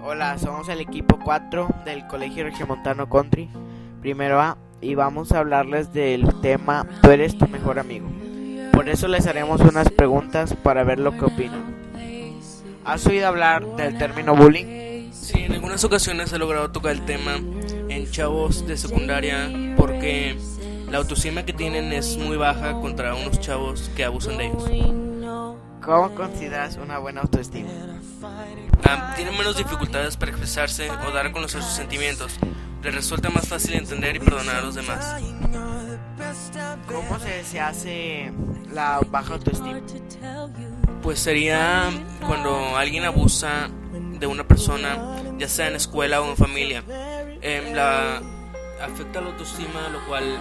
Hola, somos el equipo 4 del Colegio Regiomontano Country, primero A, y vamos a hablarles del tema Tú eres tu mejor amigo. Por eso les haremos unas preguntas para ver lo que opinan. ¿Has oído hablar del término bullying? Sí, en algunas ocasiones he logrado tocar el tema en chavos de secundaria porque la autoestima que tienen es muy baja contra unos chavos que abusan de ellos. ¿Cómo consideras una buena autoestima? Tienen menos dificultades para expresarse o dar a conocer sus sentimientos. Les resulta más fácil entender y perdonar a los demás. ¿Cómo se, se hace la baja autoestima? Pues sería cuando alguien abusa de una persona, ya sea en escuela o en familia. Em, la afecta la autoestima, lo cual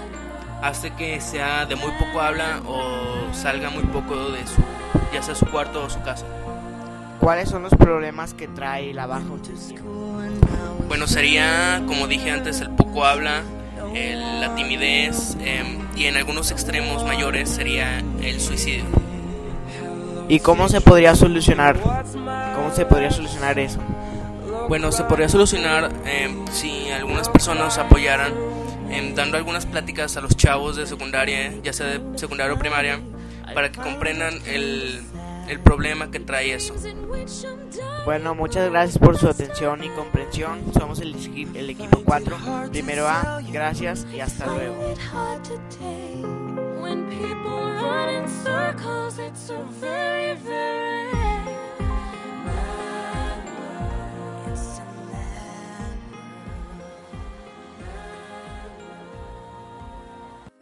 hace que sea de muy poco habla o salga muy poco de su, ya sea su cuarto o su casa. ¿Cuáles son los problemas que trae la baja autoestima? Bueno, sería, como dije antes, el poco habla, el- la timidez em, y en algunos extremos mayores sería el suicidio. ¿Y cómo se podría solucionar? ¿Cómo se podría solucionar eso? Bueno, se podría solucionar em, si algunas personas apoyaran em, dando algunas pláticas a los chavos de secundaria, ya sea de secundaria o primaria, para que comprendan el, el problema que trae eso. Bueno, muchas gracias por su atención y comprensión. Somos el, el equipo 4, primero A. Gracias y hasta luego.